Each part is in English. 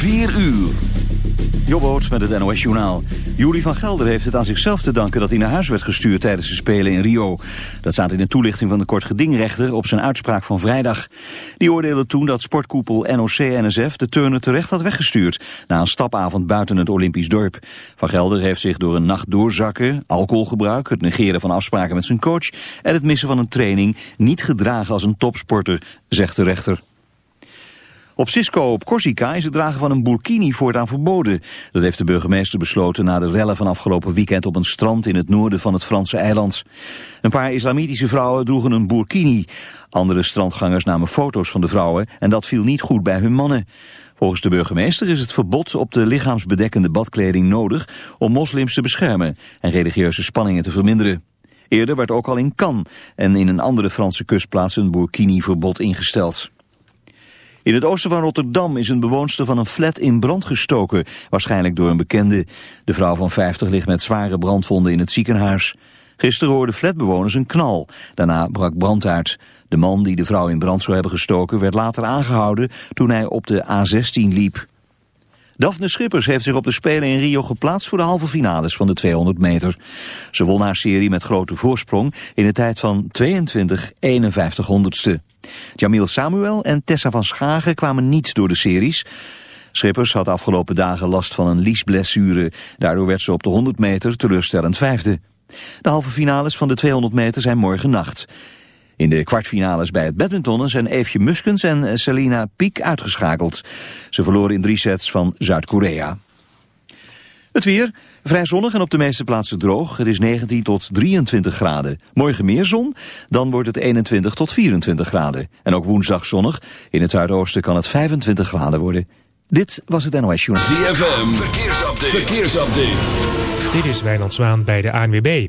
4 uur. Jobboot met het NOS Journaal. Julie van Gelder heeft het aan zichzelf te danken dat hij naar huis werd gestuurd tijdens de Spelen in Rio. Dat staat in de toelichting van de kort gedingrechter op zijn uitspraak van vrijdag. Die oordeelde toen dat sportkoepel NOC-NSF de turner terecht had weggestuurd... na een stapavond buiten het Olympisch dorp. Van Gelder heeft zich door een nacht doorzakken, alcoholgebruik... het negeren van afspraken met zijn coach en het missen van een training... niet gedragen als een topsporter, zegt de rechter. Op Cisco op Corsica is het dragen van een burkini voortaan verboden. Dat heeft de burgemeester besloten na de rellen van afgelopen weekend op een strand in het noorden van het Franse eiland. Een paar islamitische vrouwen droegen een burkini. Andere strandgangers namen foto's van de vrouwen en dat viel niet goed bij hun mannen. Volgens de burgemeester is het verbod op de lichaamsbedekkende badkleding nodig om moslims te beschermen en religieuze spanningen te verminderen. Eerder werd ook al in Cannes en in een andere Franse kustplaats een burkini-verbod ingesteld. In het oosten van Rotterdam is een bewoonster van een flat in brand gestoken, waarschijnlijk door een bekende. De vrouw van 50 ligt met zware brandwonden in het ziekenhuis. Gisteren hoorden flatbewoners een knal. Daarna brak brand uit. De man die de vrouw in brand zou hebben gestoken werd later aangehouden toen hij op de A16 liep. Daphne Schippers heeft zich op de Spelen in Rio geplaatst voor de halve finales van de 200 meter. Ze won haar serie met grote voorsprong in de tijd van 22 51 honderdste. Jamil Samuel en Tessa van Schagen kwamen niet door de series. Schippers had afgelopen dagen last van een liesblessure. Daardoor werd ze op de 100 meter teleurstellend vijfde. De halve finales van de 200 meter zijn morgen nacht. In de kwartfinales bij het badmintonnen zijn Eefje Muskens en Selina Piek uitgeschakeld. Ze verloren in drie sets van Zuid-Korea. Het weer, vrij zonnig en op de meeste plaatsen droog. Het is 19 tot 23 graden. Morgen meer zon, dan wordt het 21 tot 24 graden. En ook woensdag zonnig. In het zuidoosten kan het 25 graden worden. Dit was het NOS Journal. ZFM, verkeersupdate. verkeersupdate. Dit is Wijnand Zwaan bij de ANWB.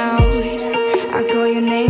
Out. I call your name,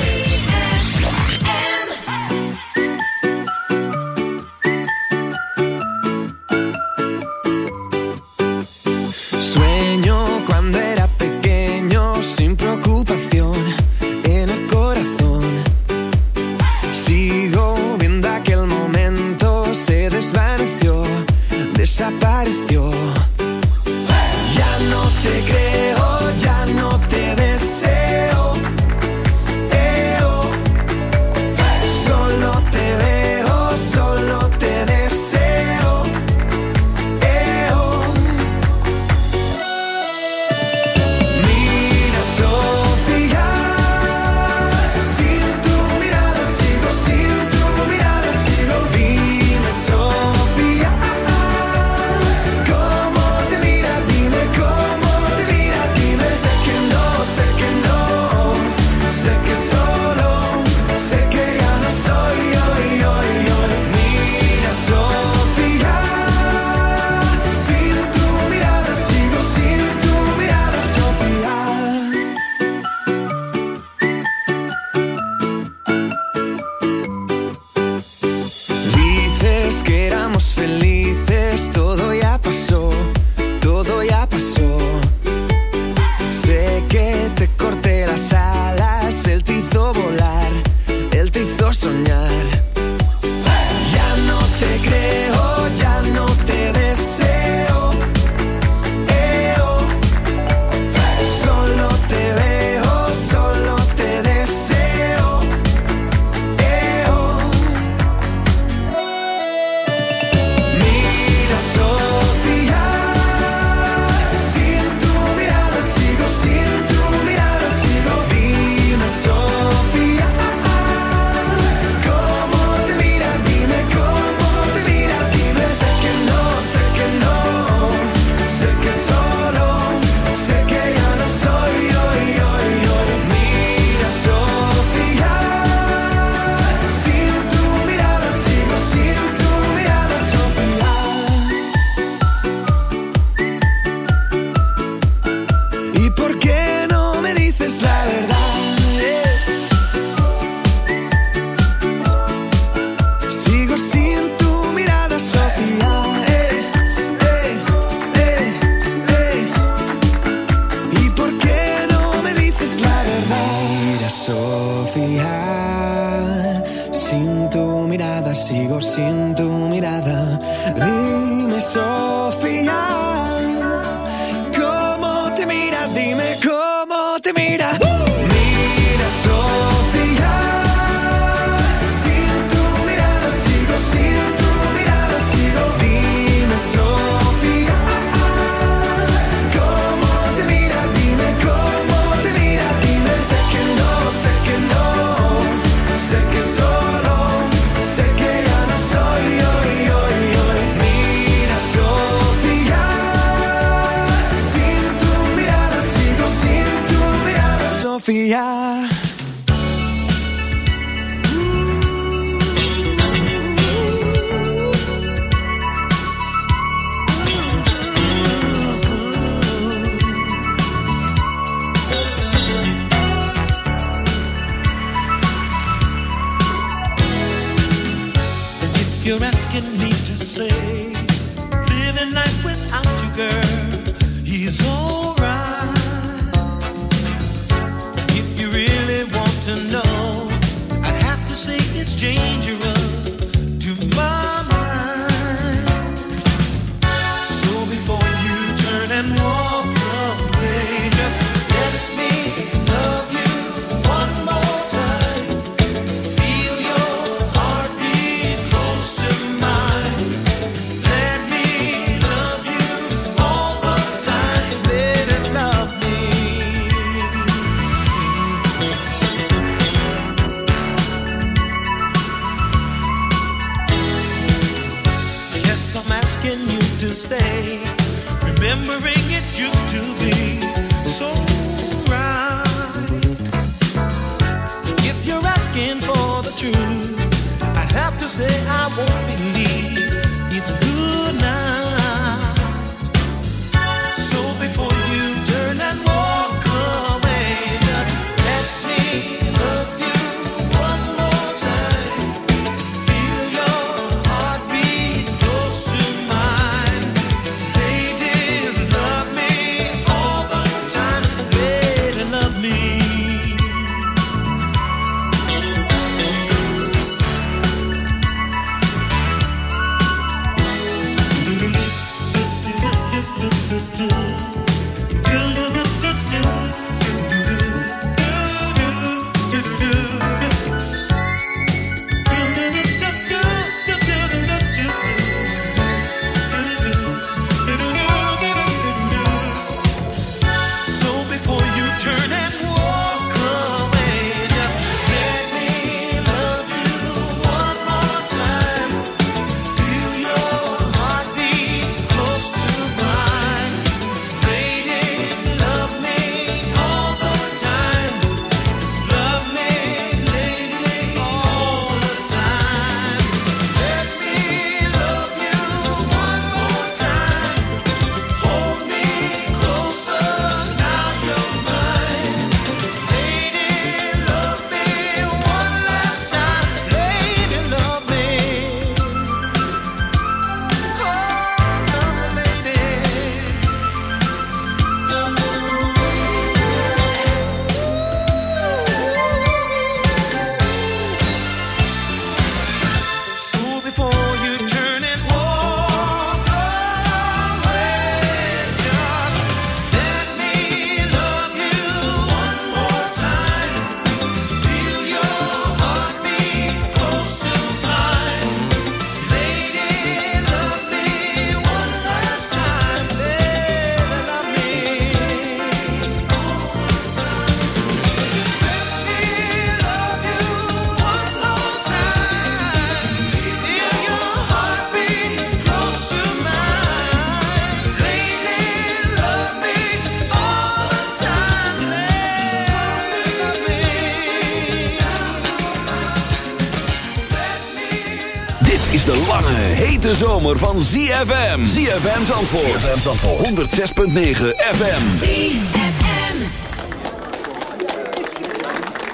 is de lange, hete zomer van ZFM. ZFM Zandvoort. ZFM Zandvoort. 106.9 FM. ZFM.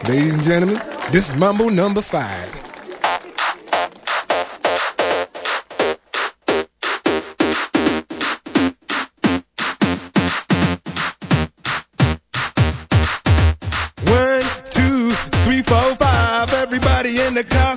Ladies and gentlemen, this is Mambo number 5. in the car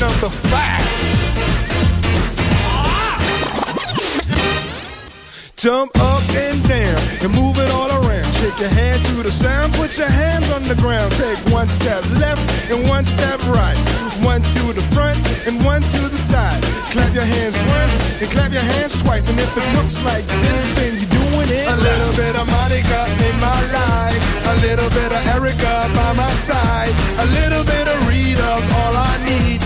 Number five. Jump up and down and move it all around. Shake your hand to the sound, put your hands on the ground. Take one step left and one step right. One to the front and one to the side. Clap your hands once and clap your hands twice. And if it looks like this, then you're doing it. A little bit of Monica in my life. A little bit of Erica by my side. A little bit of Rita's all I need.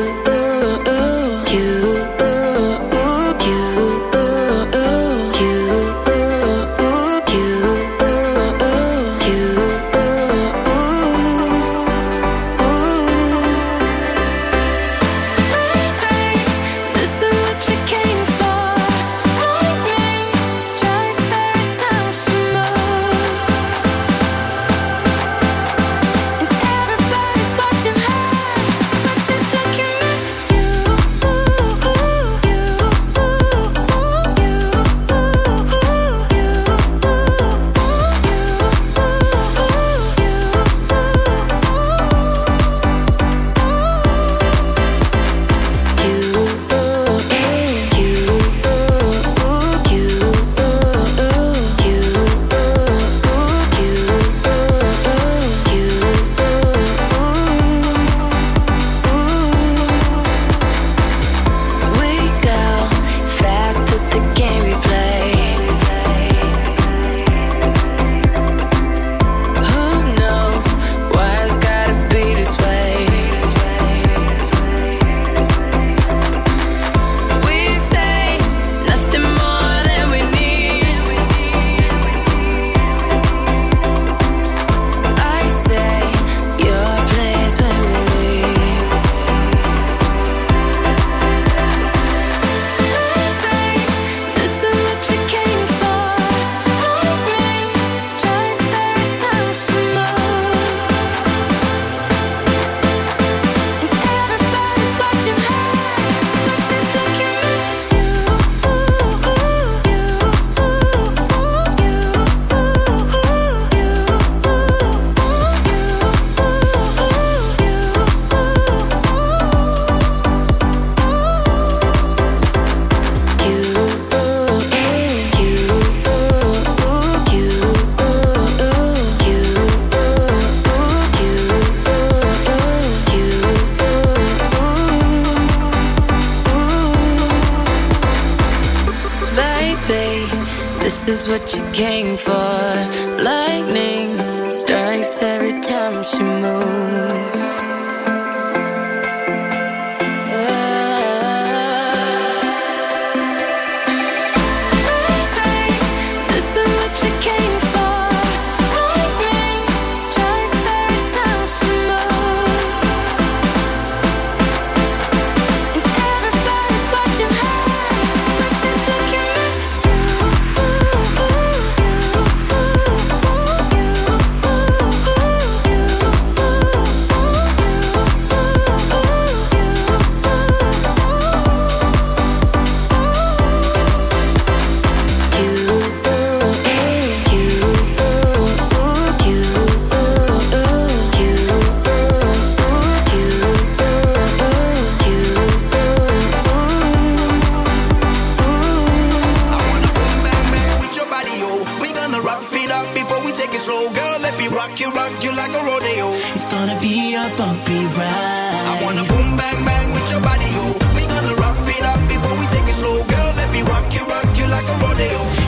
I wanna boom bang bang with your body. We gonna it up we slow, girl. Let me rock you, rock you like a rodeo.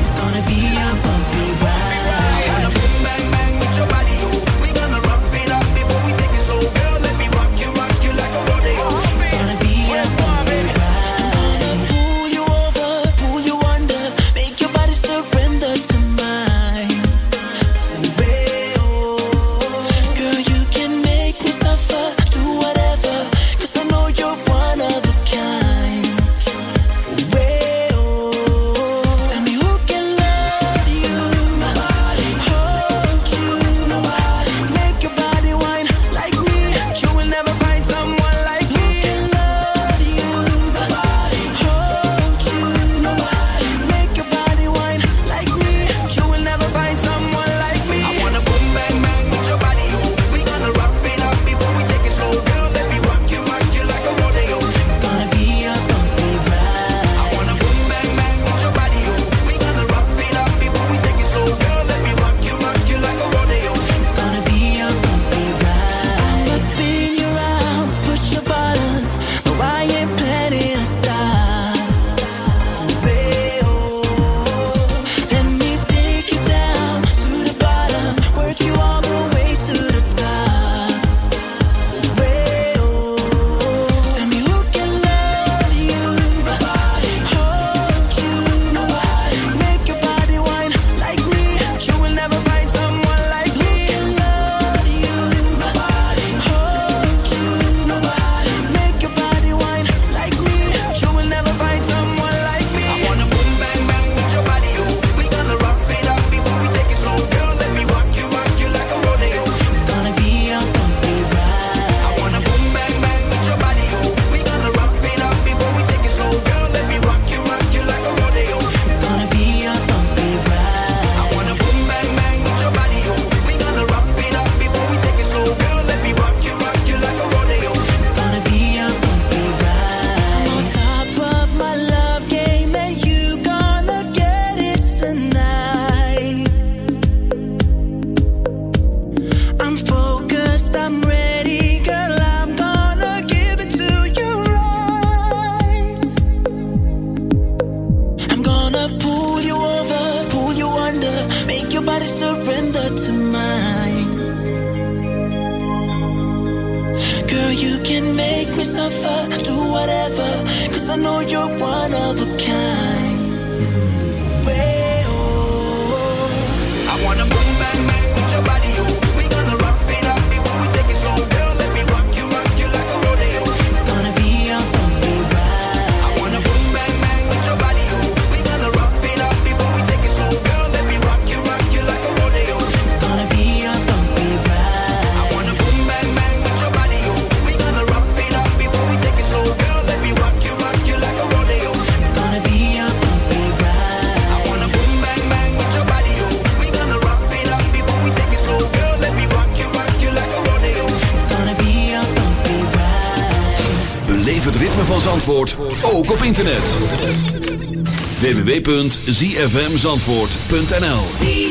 www.zfmzandvoort.nl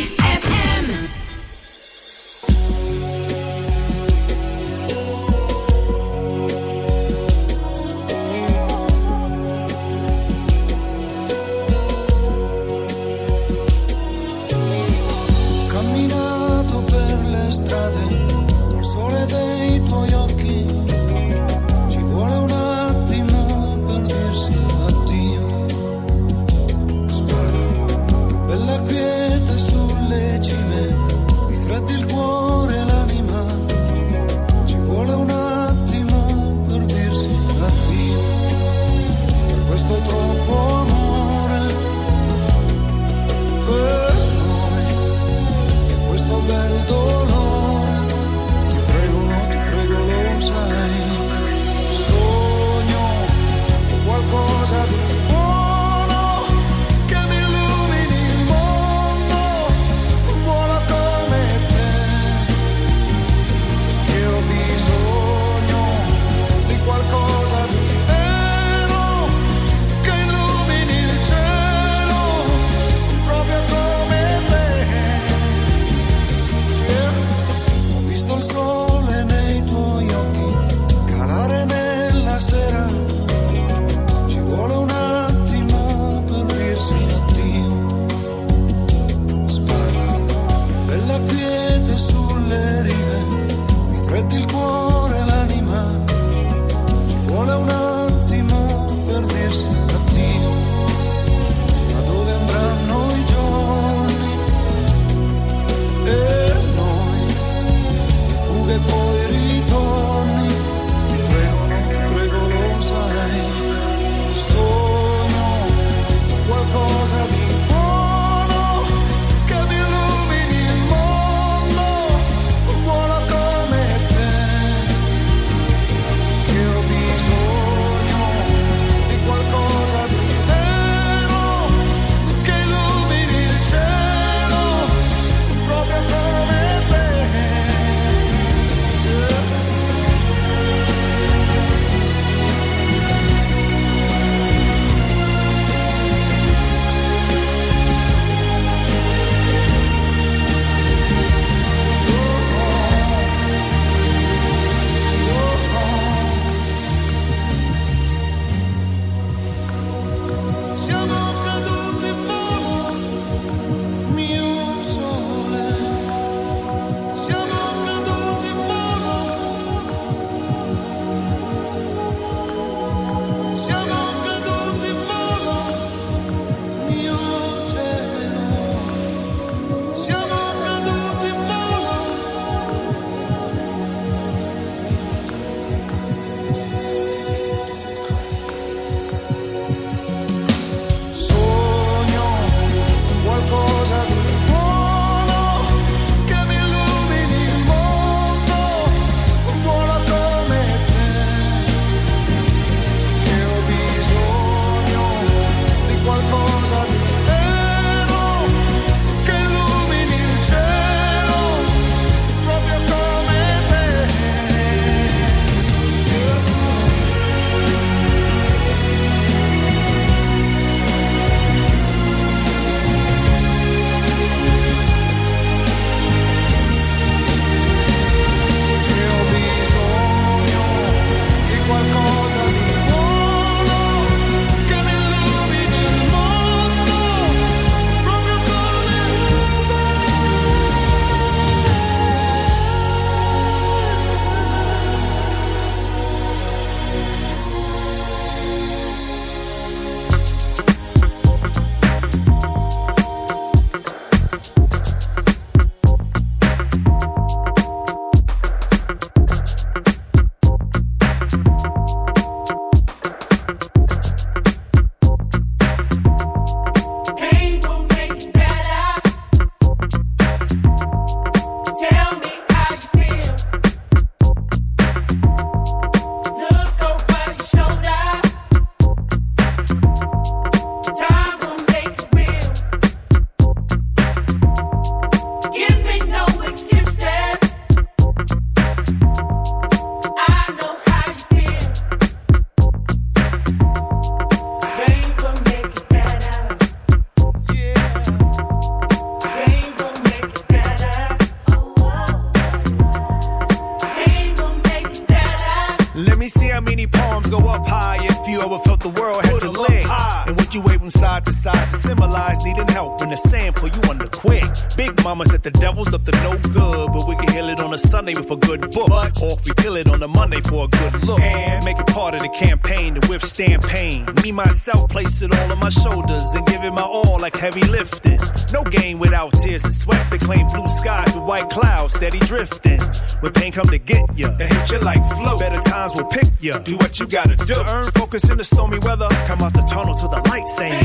With a good book. Or if we kill it on a Monday for a good look. And make it part of the campaign to withstand pain. Me, myself, place it all on my shoulders and give it my all like heavy lifting. No game without tears and sweat. They claim blue skies with white clouds steady drifting. When pain come to get ya, it hit you like flow. Better times will pick ya. Do what you gotta do. To earn focus in the stormy weather. Come out the tunnel to the light saying.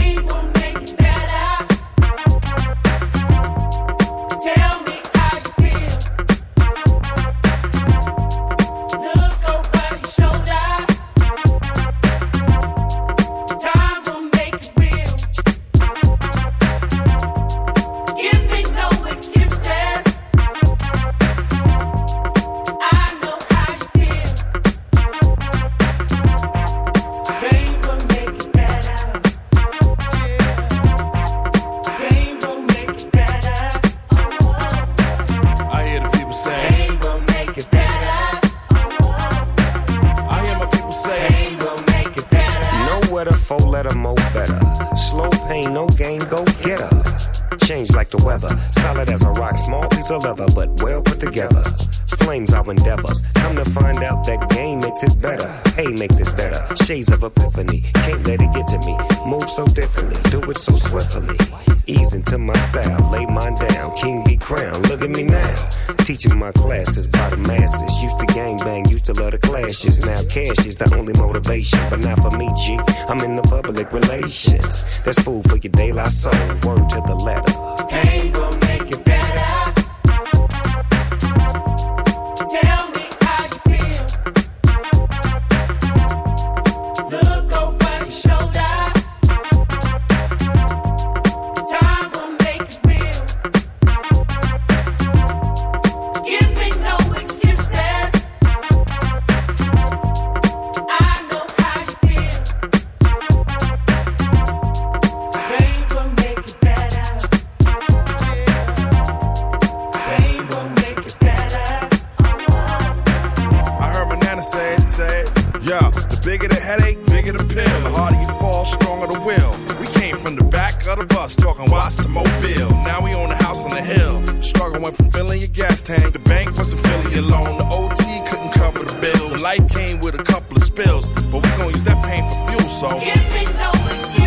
Yeah, the bigger the headache, bigger the pill. The harder you fall, stronger the will. We came from the back of the bus, talking watch the mobile. Now we own a house on the hill. Struggle went from filling your gas tank. The bank wasn't filling your loan. The OT couldn't cover the bills. Life came with a couple of spills, but we gon' use that pain for fuel, so. Give me no excuses.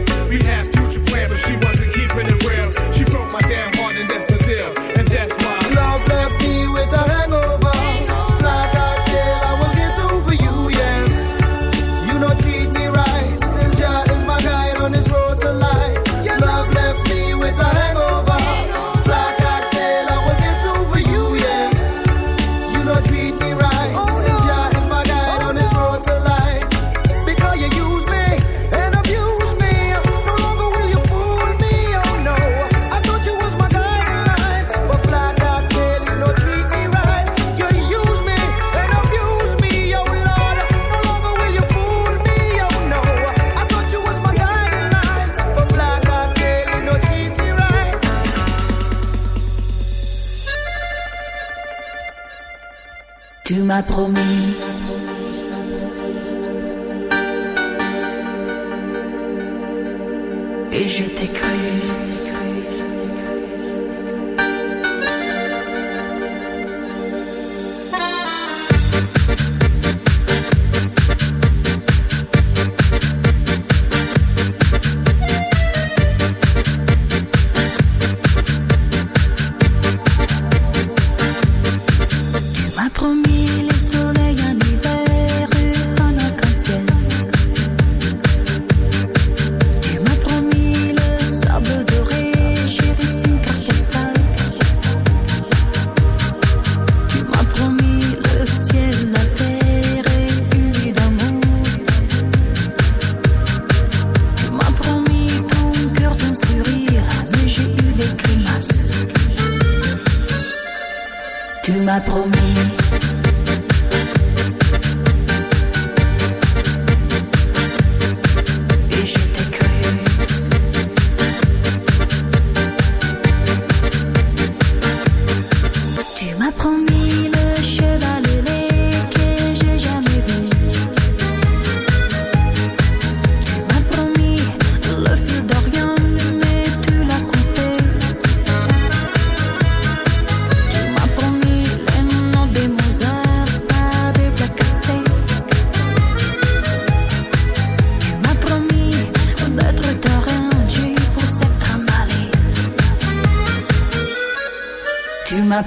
Promis.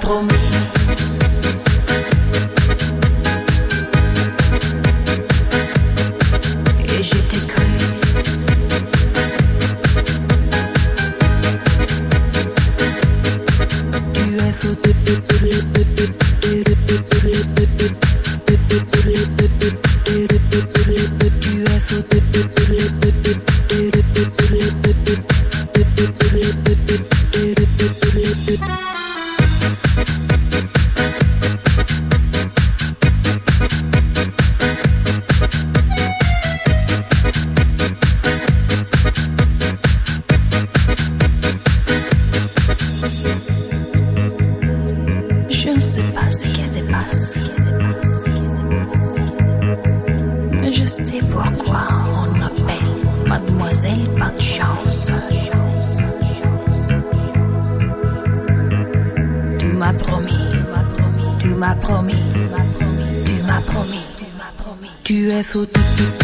Promis. beso. Tu, tu.